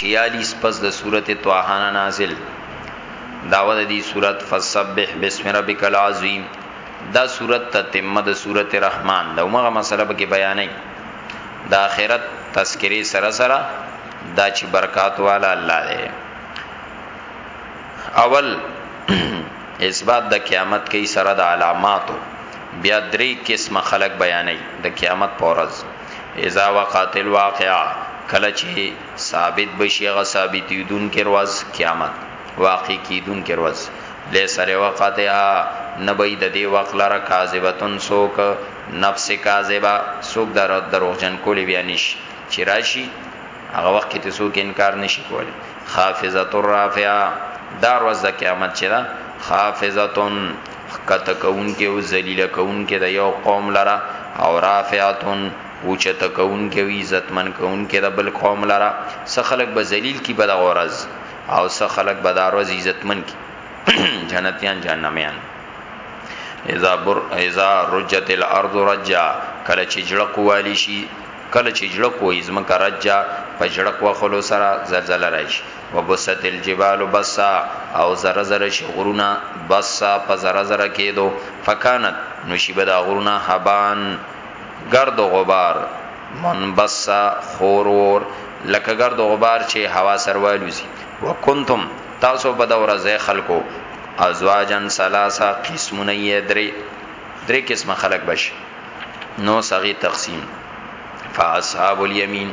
46 پس د سورت طه نه نازل داوه د دې سورت فسبح بسم ربک العظیم دا سورت تتمه د سورت رحمان دا عمره مسله به کې بیانې د آخرت تذکری سره سره دا چې برکات والا الله دی اول اثبات د قیامت کې سره د علاماتو بیا درې قسم خلق بیانې د قیامت پورز اذا وقعت الواقعه کله چې ثابت بشي غ ثابتیدون کې ورځ قیامت واقع کیدون کې ورځ له سره وقتها نبی د دې وخت لره کاذبتن سوک نفس کاذبه سوک در دروغجن کولی بیا نش چې راشي هغه وخت کې ته سوک انکار نشي کولی خافزه الرافعه دار وز د قیامت چې دا خافزه ښکته کوونکی او ذلیل کوونکی د یو قوم لره او رافعتون او چته کوونکی او عزتمن کوونکی د بل قوم لره څه خلق به ذلیل کی بد غورز او څه خلق به داروز عزتمن کی جنتیان جهنميان اذا بر اذا رجت الارض رجا کله چې جړه قوالی شي کله چې جړه کوی زمکه رجا په جړه کو خلو سره زلزلہ راشي وبست الجبال بسا او زره زره شي غرونه بسا په زره زره کېدو فکانت نو شي به دا غرونه حبان گرد و غبار منبسا خور ور لکه گرد و غبار چې هوا سروالوزي وکنتم تاسو په دا ورځه خلکو ازواجن سلاسا قسمونه یې درې درې قسمه خلک بش نو سغي تقسیم فاصحاب الیمین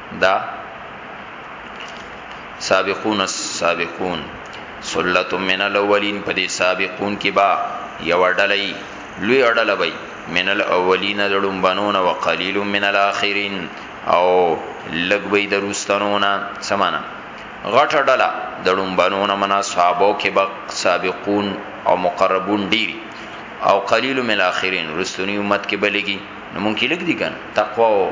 دا سابقون السابقون سلت من الاولین په دې سابقون کې با یو ډلې لوی ډله وي من الاولین دړم بنون او قلیل من الاخرین او لګ وي دروستنونه سمانا غټه ډله دړم بنون منا صحابو کې با سابقون او مقربون ډیر او قلیل من الاخرین رستنی امت کې بلګي نو مونږ کې لګ دي ګان تقوا او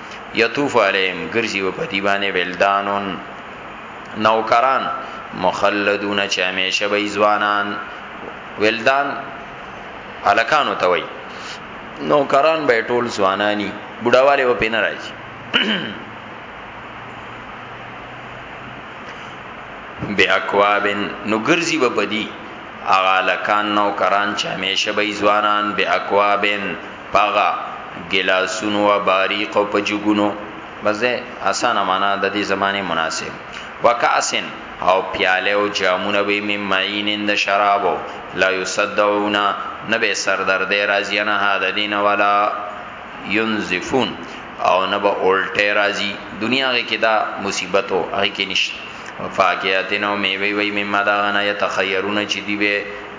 یطوف علیهم ګرځي و په دی باندې ولدانون نوکران مخلدون چې همیشه به ځوانان ولدان الکانو ته وای نوکران به ټول ځوانانی بډاواله و پینې راځي بی اکوابن نو ګرځي به بدی اغا لکان نو کران چې همیشه به ځوانان بی اکوابن پاغا ګلاسونو و باریق او په جګونو بس ده اسانه معنا د دې زمانه مناسب وکاسن او پیاله او جامونه به می معینن د شرابو لا یصدعونا نبه سردرد راضی نه هدا دین ولا ينزفون او نبه اولټه راضی دنیا کې دا مصیبت او هغه کې نشته فاکهاتن او میوه وی مما دا غنا یتخیرون چې دی به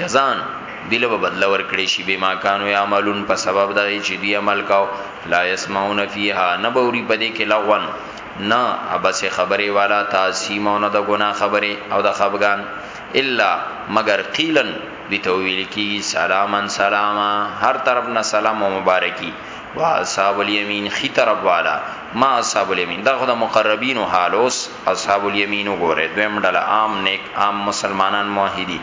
جزان دله به بدل ورکړي شي به ما کانو یعملون په سبب د چې دی عمل کاو لا يسمعون فیها نبوري پدې کې لغون نه ابس خبره والا تاسیمون د ګنا خبره او د خفغان الا مگر قیلن دی تویل کی سلامن سلاما هر طرف نه سلام او مبارکی وا اصحاب الیمین خی طرف والا ما اصحاب الیمین دا خدای مقربین او حالوس اصحاب الیمین وګوره دویم ډله عام نیک عام مسلمانان موحدین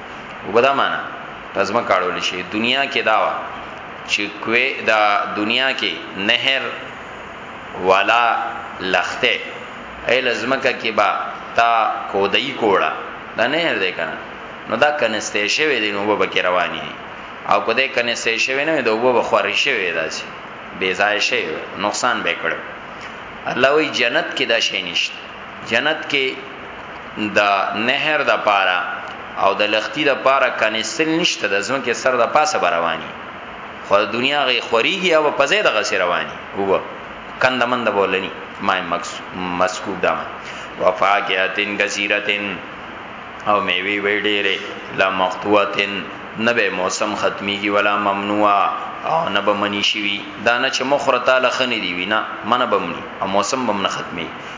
وګدا معنا پزما کاړول شي دنیا کې داوا چې کوي دا دنیا کې نهر والا لخته ای لزمکه کې با تا کودای کوړه دا نهر دی کنه نو دا کنسته شوی دی نو به کې رواني دي او کده کنسته شوی نه دی وبو بخوري شوی داسي بے ځای شوی نقصان به کړو الله وی جنت کې دا شی نشته جنت کې د نهر د پاره او د لختی د پاره کنيستل نشته د ځمکې سر د پاسه برواني خو د دنیا غي خوريږي او په زید غ سره وانی هو کند مند بولنی ما مسکوب دام وفاقیاتن غزیرتن او میوی وی ډیره لا مقطوعتن نبه موسم ختمیږي ولا ممنوع او نبه منی شوی دا نه چې مخره تعالی خنی دی وینا منه بمنی او موسم بم نه ختمی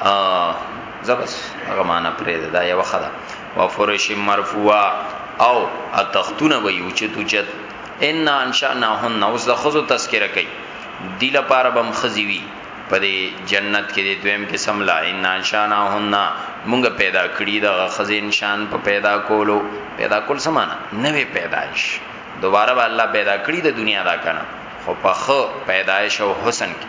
ا زبس هغه معنا پرې دا یو خدا و فرش مرفوعه او اتختونه به یو چې توجد ان انشانهن اوس د خزو تذکرہ کوي دی لپاره بم خزی وی په دې جنت کې د دویم قسم لا ان انشانهن مونږ پیدا کړی د خزې انشان په پیدا کولو پیدا کول سمانه نوې پیدائش دوباره به الله پیدا کړی د دنیا دا کنه خو په خو پیدائش او حسن کې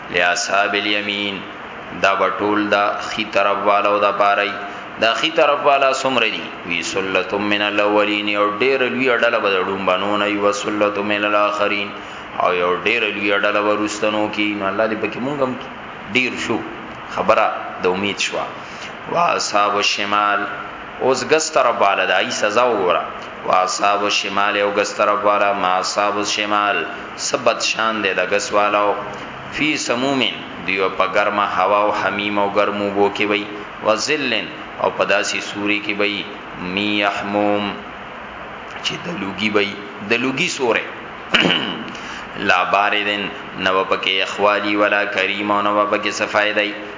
لاصحاب الیمین دا بټول دا خی طرف والو دا پاری دا خی طرف والا سمر دی وی سلت من الاولین او ډیر لوی اډل بدړون بنون ای وسلت من الاخرین او یو ډیر لوی اډل ورستنو کی نو الله دې پکې مونږ هم ډیر شو خبره د امید شو وا اصحاب الشمال اوس ګس طرف والا د ای سزا وګوره واصحاب الشمال او ګس طرف والا ما اصحاب الشمال سبد شان دی د ګس والا او فی سمومن دیو په ګرمه هوا او حمیم او ګرمو بو کې وي وذلن او پداسي سوري کې وي می یحموم چې د لوګي وي د لوګي سوره لا باردن نو پکې اخوالی ولا کریم نو پکې صفای دی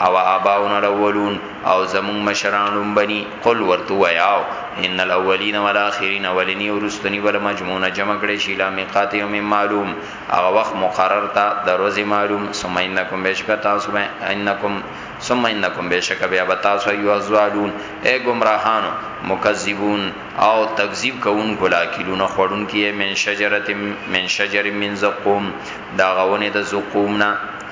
او اباون الاولون او زمون مشران لومبني قل ورتو ویاو ان الاولین والاخرین اولنی ورستنی ول مجموعه جمع کړي شي لا میقات یوم معلوم او وخت مقرر تا دروز معلوم ثم انکم بشک تاسو انکم ثم انکم بشک بیا تاسو ایو ازوالون اے گمراهانو مکذبون او تکذیب کوون کولا کیلونه خورون کیه من شجرتم من شجر من زقوم دا غونه د زقوم نه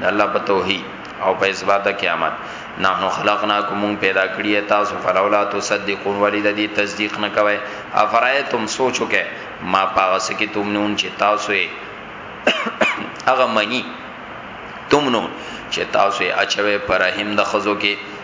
د الله په توحید او په اثبات د قیامت نحنو خلقناکم من پیدا کړی تاسو فلولا تصدقون ولید دی تصدیق نه کوي افرایتم سوچو کې ما پاوس کې تم نون چې تاسو یې هغه منی تم نون چې تاسو یې اچوي پرهم د خزو کې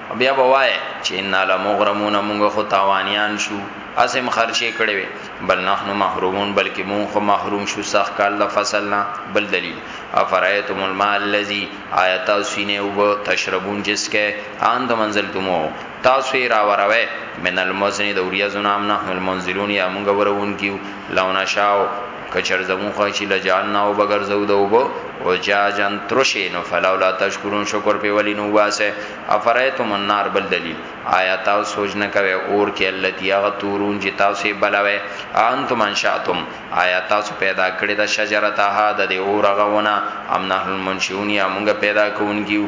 بیا به وای چې ان لمغرمون موږ خو تاوانیان شو اسم خرچه کړي وي بل نحن محرومون بلکې موږ خو محروم شو سخ کال د فصل نه بل دلیل افرایتم الماء الذی آیات سینه او تشربون جس کې آند منزل تمو تاسو یې را وروي من المزن د اوریازو نام نه المنزلون یا موږ ورون کیو لو نشاو کچر زمو خواشی لجعلنا او بغیر زو دوبو او جاجن ترشینو فلولا تشکرون شکر په ولی نو واسه افرایتم النار بل دلیل آیا تاسو سوچ نه کوي اور کې التی هغه تورون چې تاسو بلوي انتم انشاتم آیا تاسو پیدا کړی د شجره ته د اور غونه ام نه المنشون یا موږ پیدا کوونکیو